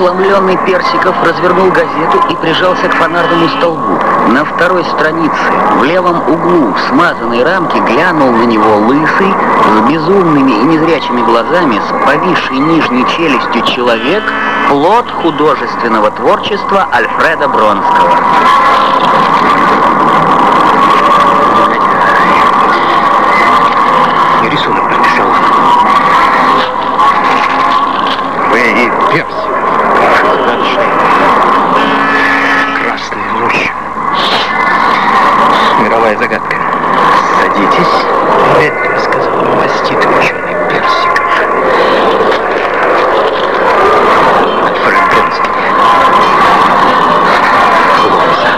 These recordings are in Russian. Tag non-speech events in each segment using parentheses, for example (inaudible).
Ошеломленный Персиков развернул газету и прижался к фонарному столбу. На второй странице, в левом углу, в смазанной рамке, глянул на него лысый, с безумными и незрячими глазами, с повисшей нижней челюстью человек, плод художественного творчества Альфреда Бронского. Загадочный. Красная ночь. Мировая загадка. Садитесь. Это сказал маститый ученый Бронский. Глобуса.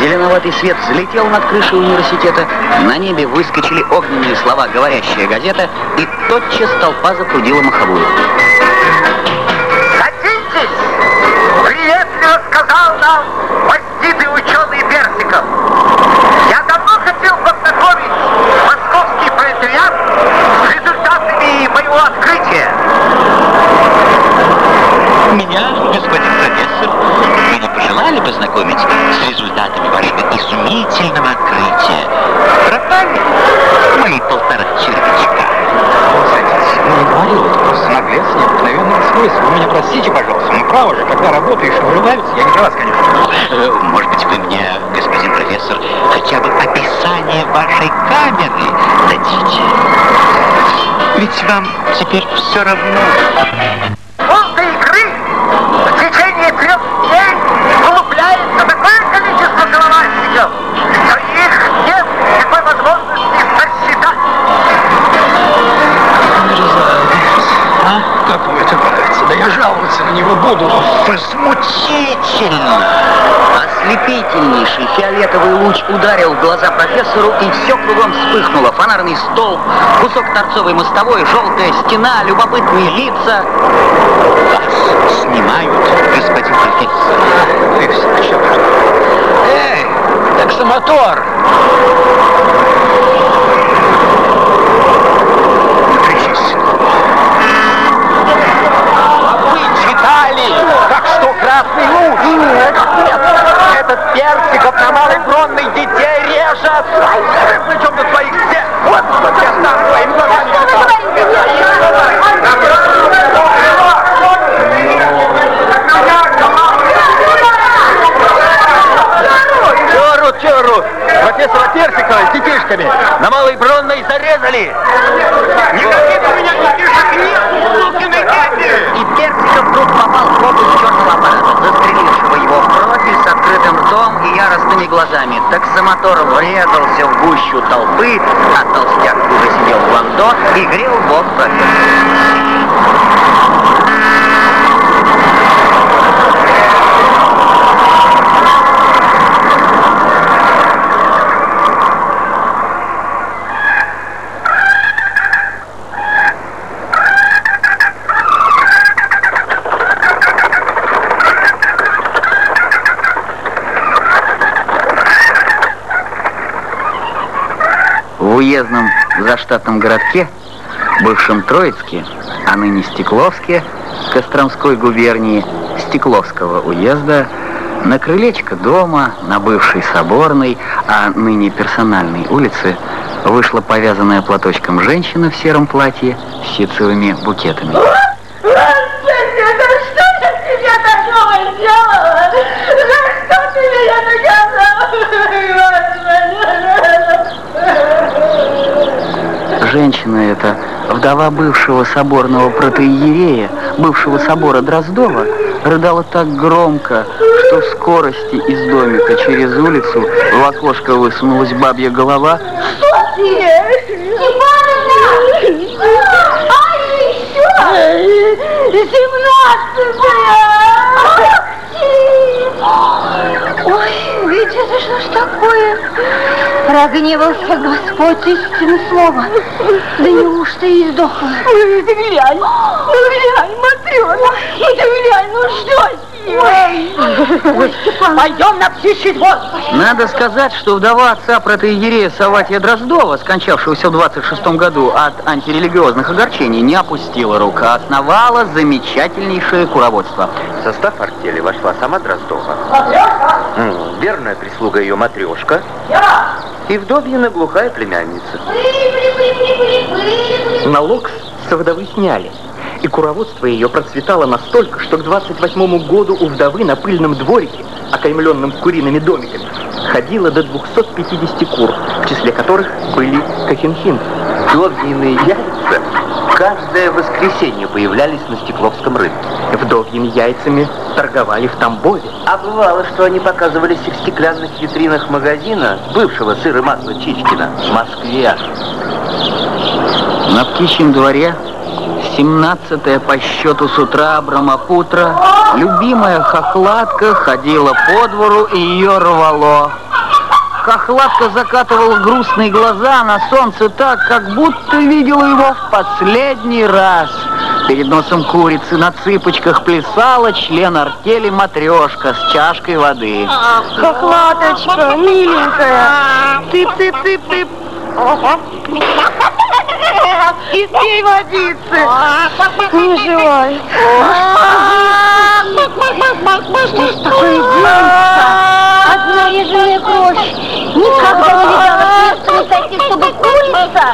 Зеленоватый свет взлетел над крышей университета, на небе выскочили огненные слова «говорящая газета», и тотчас толпа запрудила маховую. Приветливо сказал нам маститый ученый Персиков. Я давно хотел познакомить московский пролетариат с результатами моего открытия. Меня, господин профессор, вы не пожелали познакомить с результатами вашего изумительного открытия? Пропали мои полтора червячка. Садитесь. Ну, не говорил, это просто наглец, необыкновенного свойства. Вы меня простите, пожалуйста, но право же, когда работаешь и влюбляются, я не про вас, конечно. Может быть, вы мне, господин профессор, хотя бы описание вашей камеры дадите? Ведь вам теперь все равно. Ударил в глаза профессору, и все кругом вспыхнуло. Фонарный столб, кусок торцовой мостовой, желтая стена, любопытные лица. Вас снимают, господин профессор. Ну и все. Эй, таксомотор! Кричись. Вы читали, так что красный луч? Нет, нет, этот персиков на малой бронной детей режет. Причем на своих всех. Вот, вот я сам своими глазами. Чё орут, чё орут? Профессора Персикова с детишками на Малой Бронной зарезали. Никаких у меня детишек нет, сукины дети! И Персиков вдруг попал в фокус черного аппарата, застрелившего его в профиль с открытым ртом и яростными глазами. Таксомотор гущу толпы, а толстяк уже сидел в ландо и грел бок профессора. В уездном заштатном городке, бывшем Троицке, а ныне Стекловске, Костромской губернии Стекловского уезда, на крылечко дома, на бывшей Соборной, а ныне персональной улице, вышла повязанная платочком женщина в сером платье с ситцевыми букетами. Что что ты? Женщина эта, вдова бывшего соборного протоиерея, бывшего собора Дроздова, рыдала так громко, что в скорости из домика через улицу в окошко высунулась бабья голова, Ой, ведь что ж такое? Прогневался Господь истинное слово. Да неужто и сдохла? Ты глянь, ну глянь, Матрена, ну ты глянь, ну что с Пойдем на птичий двор. Надо сказать, что вдова отца протоиерея Саватия Дроздова, скончавшегося в 26 году от антирелигиозных огорчений, не опустила рука, а основала замечательнейшее куроводство. В состав артели вошла сама Дроздова. М, Верная прислуга ее матрешка. И вдовьина глухая племянница. Налог со вдовы сняли. И куроводство ее процветало настолько, что к 28 году у вдовы на пыльном дворике, окаймленном куриными домиками, ходило до 250 кур, в числе которых были кахинхин. Вдовьины яйца каждое воскресенье появлялись на Стекловском рынке. Вдовьими яйцами торговали в Тамбове. А бывало, что они показывались в стеклянных витринах магазина, бывшего сыр и масла Чичкина, в Москве. На птичьем дворе, 17 по счету с утра Брамапутра, любимая хохлатка ходила по двору и ее рвало. Хохлатка закатывала грустные глаза на солнце так, как будто видела его в последний раз. Перед носом курицы на цыпочках плясала член артели матрешка с чашкой воды. Хохлаточка, миленькая, тып-тып-тып-тып. (laughs) И пей водицы. Не желай. Что ж такое делается? Одна режимая кровь. Никогда не видала в таких, чтобы курица,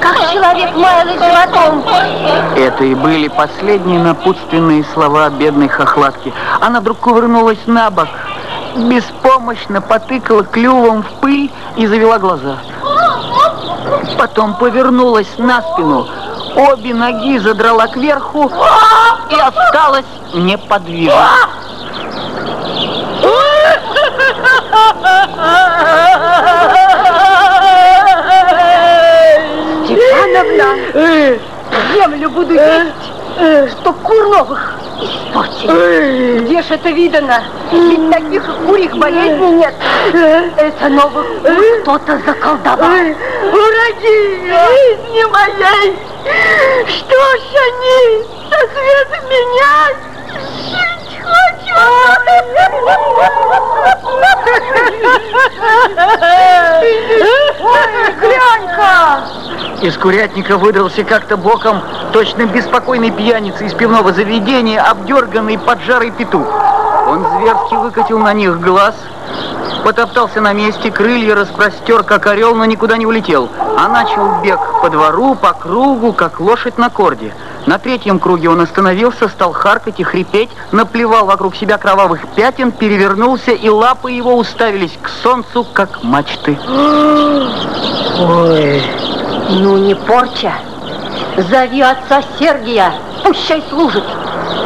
как человек маялась животом. Это и были последние напутственные слова бедной хохлатки. Она вдруг кувырнулась на бок, беспомощно потыкала клювом в пыль и завела глаза. Потом повернулась на спину, обе ноги задрала кверху и осталась неподвижна. Степановна, землю буду есть, чтоб кур испортили. Где ж это видано? Ведь таких курих болезней нет. Это новых кто-то заколдовал. Враги жизни моей! Что ж они со света меня? Глянь-ка! Из курятника выдрался как-то боком точно беспокойный пьяница из пивного заведения, обдерганный поджарый петух. Он зверски выкатил на них глаз, потоптался на месте, крылья распростер, как орел, но никуда не улетел, а начал бег по двору, по кругу, как лошадь на корде. На третьем круге он остановился, стал харкать и хрипеть, наплевал вокруг себя кровавых пятен, перевернулся, и лапы его уставились к солнцу, как мачты. (gasps) Ой, ну не порча. Зови отца Сергия, пущай служит.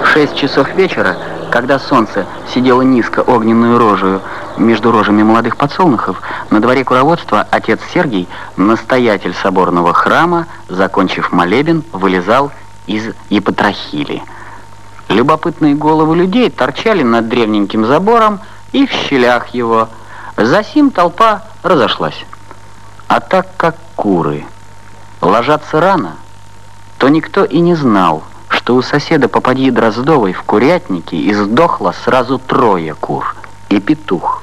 В шесть часов вечера, когда солнце сидело низко огненную рожею между рожами молодых подсолнухов, на дворе куроводства отец Сергий, настоятель соборного храма, закончив молебен, вылезал из епатрахили. Любопытные головы людей торчали над древненьким забором и в щелях его. Засим толпа разошлась. А так как куры ложатся рано, то никто и не знал, что у соседа попади Дроздовой в курятнике издохло сразу трое кур и петух.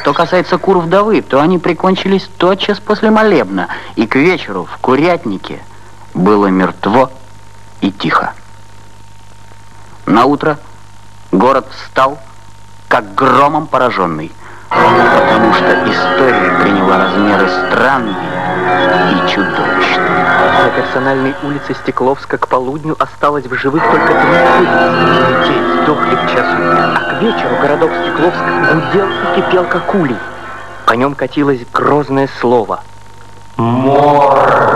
Что касается кур вдовы, то они прикончились тотчас после молебна, и к вечеру в курятнике было мертво и тихо. На утро город встал, как громом пораженный, потому что история приняла размеры странные и чудовищные. На персональной улице Стекловска к полудню осталось в живых только три курицы. Детей сдохли к часу, а к вечеру городок Стекловск гудел и кипел, как улей. По нем катилось грозное слово «Мор».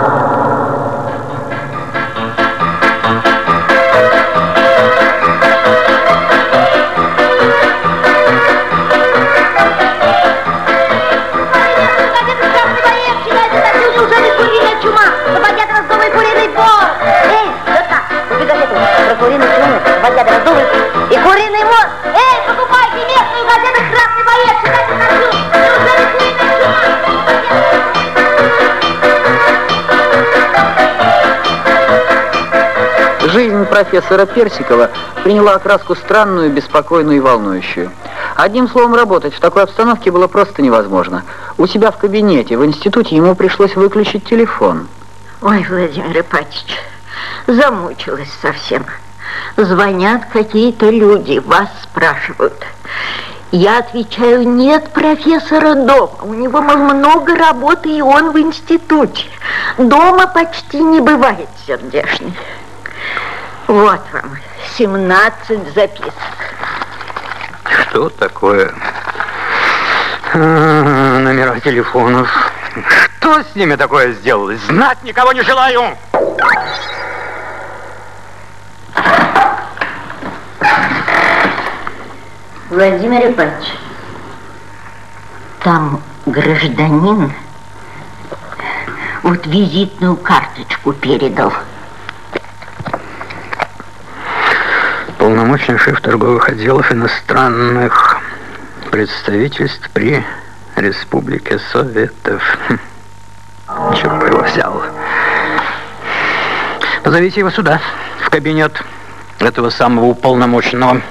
Профессора Персикова приняла окраску странную, беспокойную и волнующую. Одним словом, работать в такой обстановке было просто невозможно. У себя в кабинете, в институте ему пришлось выключить телефон. Ой, Владимир Ипатьевич, замучилась совсем. Звонят какие-то люди, вас спрашивают. Я отвечаю, нет профессора дома. У него много работы, и он в институте. Дома почти не бывает сердечный. Вот вам 17 записок. Что такое? А, номера телефонов. Что с ними такое сделалось? Знать никого не желаю! Владимир Ипатович, там гражданин вот визитную карточку передал. Полномочный шеф торговых отделов иностранных представительств при Республике Советов. Хм. Черт бы его взял. Позовите его сюда, в кабинет этого самого уполномоченного.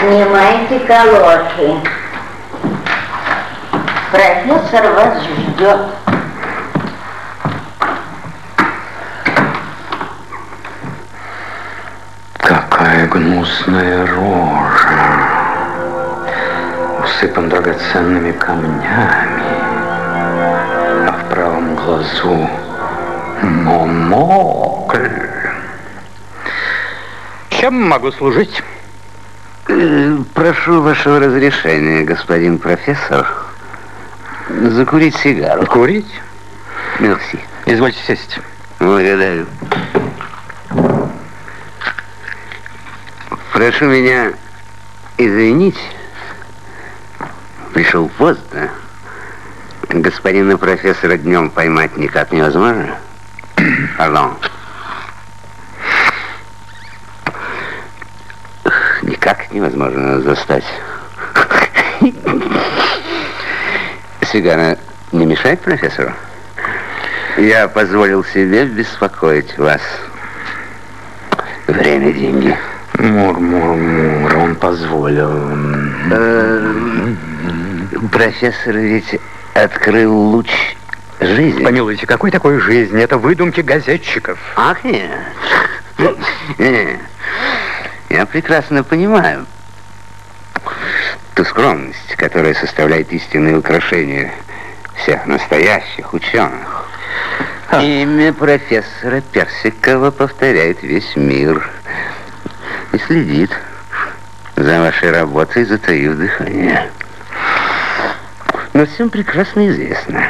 Снимайте колоши. Профессор вас ждет. Гнусная рожа. Усыпан драгоценными камнями. А в правом глазу монокль. Чем могу служить? Э, прошу вашего разрешения, господин профессор, закурить сигару. Курить? Мерси. Извольте сесть. Благодарю. Прошу меня извинить. Пришел поздно. Господина профессора днем поймать никак невозможно. Пардон. Никак невозможно застать. Сигара не мешает профессору? Я позволил себе беспокоить вас. Время, деньги. Мур-мур-мур, он позволил. Э, профессор ведь открыл луч жизни. Помилуйте, какой такой жизни? Это выдумки газетчиков. Ах, нет. Нет. Я прекрасно понимаю ту скромность, которая составляет истинное украшение всех настоящих ученых. Имя профессора Персикова повторяет весь мир и следит за вашей работой, затаив дыхание. Но всем прекрасно известно,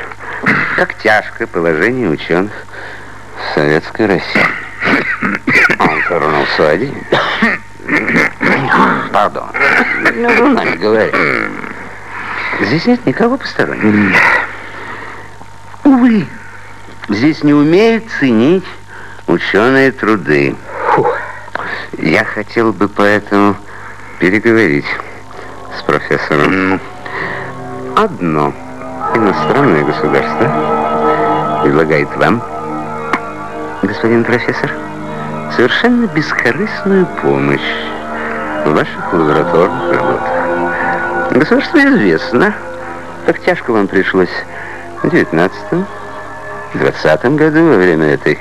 как тяжкое положение ученых в Советской России. Он вернулся один. Пардон. Между нами говоря. Здесь нет никого постороннего. Увы, здесь не умеют ценить ученые труды. Я хотел бы поэтому переговорить с профессором. Одно иностранное государство предлагает вам, господин профессор, совершенно бескорыстную помощь в ваших лабораторных работах. Государство известно, как тяжко вам пришлось в 19 20 году во время этой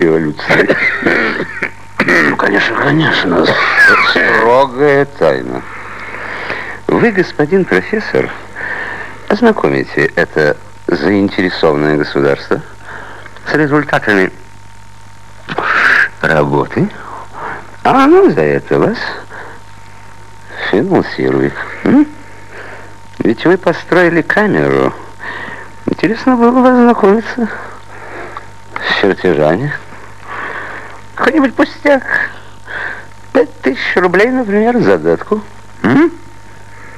революции. Ну, конечно, конечно, строгая тайна. Вы, господин профессор, ознакомите это заинтересованное государство с результатами работы, а оно за это вас финансирует. М? Ведь вы построили камеру. Интересно было бы ознакомиться с чертежами. Какой-нибудь пустяк. Пять тысяч рублей, например, задатку. М?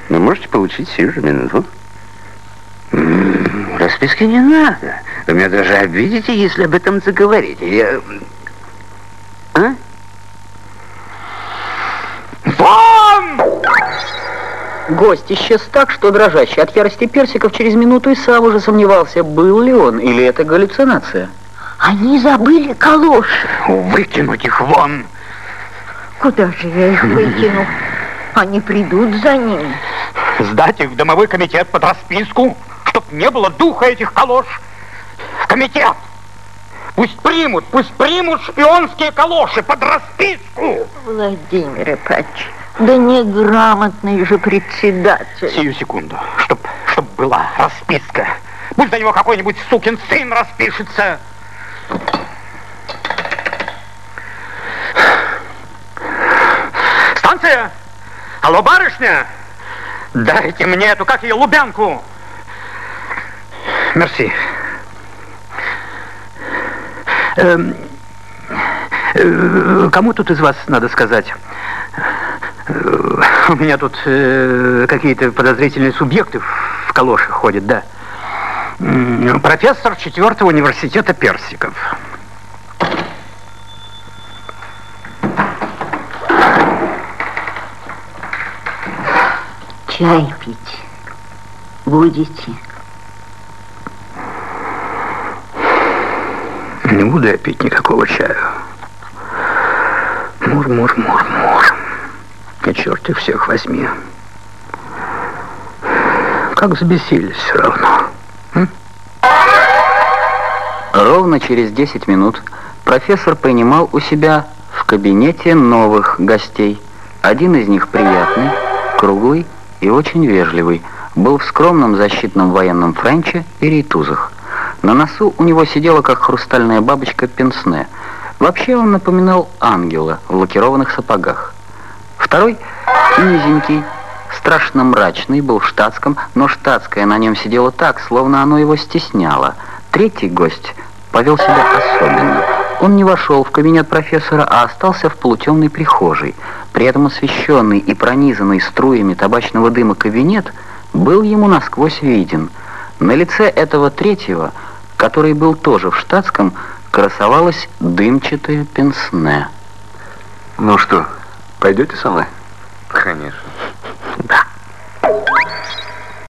Вы можете получить сию же минуту. Расписки не надо. Вы меня даже обидите, если об этом заговорите. Я... А? Гость исчез так, что дрожащий от ярости персиков через минуту и сам уже сомневался, был ли он или это галлюцинация. Они забыли калоши. Выкинуть их вон. Куда же я их выкину? Они придут за ними. Сдать их в домовой комитет под расписку, чтоб не было духа этих калош. В комитет! Пусть примут, пусть примут шпионские калоши под расписку. Владимир Ипатьевич, да неграмотный же председатель. Сию секунду, чтоб, чтоб была расписка. Пусть за него какой-нибудь сукин сын распишется. Алло, барышня! Дайте мне эту, как ее, лубянку! Мерси. Эм, э, кому тут из вас надо сказать? Э, У меня тут э, какие-то подозрительные субъекты в калошах ходят, да. Профессор четвертого университета Персиков. Чай пить будете? Не буду я пить никакого чая. Мур, мур, мур, мур. И черт их всех возьми. Как взбесились все равно. Ровно через 10 минут профессор принимал у себя в кабинете новых гостей. Один из них приятный, круглый и очень вежливый. Был в скромном защитном военном френче и рейтузах. На носу у него сидела, как хрустальная бабочка, пенсне. Вообще он напоминал ангела в лакированных сапогах. Второй, низенький, страшно мрачный, был в штатском, но штатское на нем сидело так, словно оно его стесняло. Третий гость повел себя особенно. Он не вошел в кабинет профессора, а остался в полутемной прихожей. При этом освещенный и пронизанный струями табачного дыма кабинет был ему насквозь виден. На лице этого третьего, который был тоже в штатском, красовалась дымчатая пенсне. «Ну что, пойдете со мной?» «Конечно». «Да».